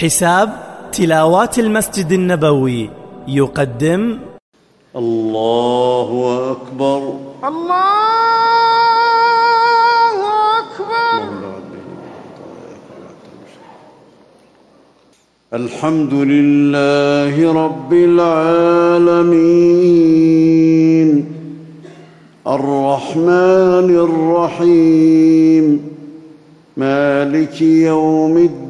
حساب تلاوات المسجد النبوي يقدم الله أكبر. الله أكبر. الحمد لله رب العالمين. الرحمن الرحيم. مالك يوم الدين.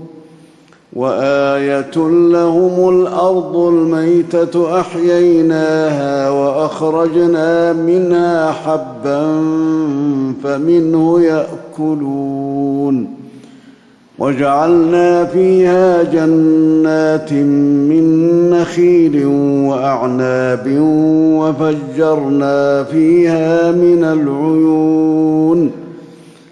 وآية لهم الأرض الميتة أحييناها وأخرجنا منها حبا فمنه يأكلون وجعلنا فيها جنات من نخيل وأعناب وفجرنا فيها من العيون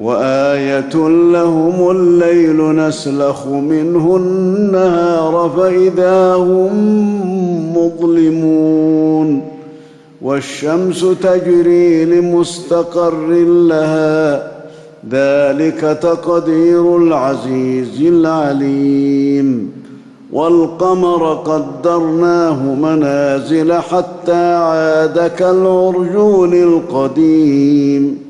وآية لهم الليل نسلخ منه النهار فإذا هم مظلمون والشمس تجري لمستقر لها ذلك تقدير العزيز العليم والقمر قدرناه منازل حتى عاد كالعرجون القديم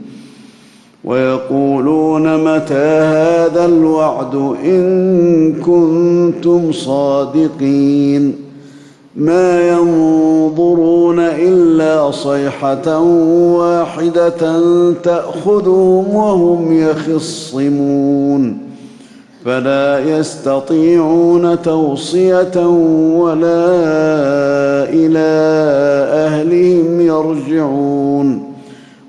ويقولون متى هذا الوعد إن كنتم صادقين ما ينظرون إلا صيحة واحدة تأخذهم وهم يخصمون فلا يستطيعون توصية ولا إلى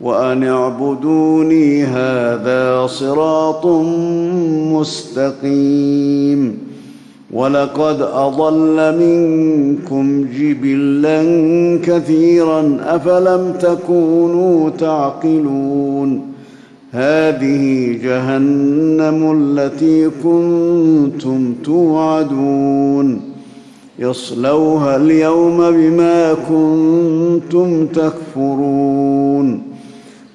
وأن اعبدوني هذا صراط مستقيم. ولقد أضل منكم جبلا كثيرا أفلم تكونوا تعقلون. هذه جهنم التي كنتم توعدون. يصلوها اليوم بما كنتم تكفرون.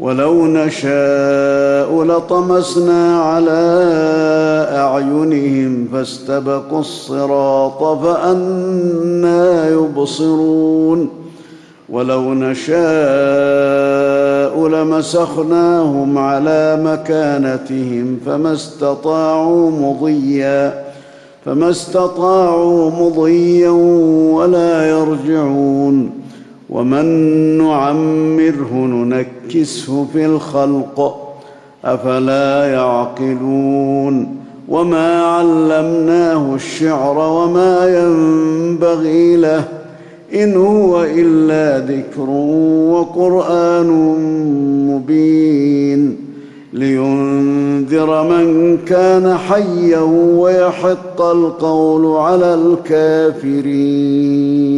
ولو نشاء لطمسنا على أعينهم فاستبقوا الصراط فانى يبصرون. ولو نشاء لمسخناهم على مكانتهم فما استطاعوا مضيا فما استطاعوا مضيا ولا يرجعون. ومن نعمره ننكسه في الخلق أفلا يعقلون؟ وما علمناه الشعر وما ينبغي له إن هو إلا ذكر وقرآن مبين. لينذر من كان حيا ويحق القول على الكافرين.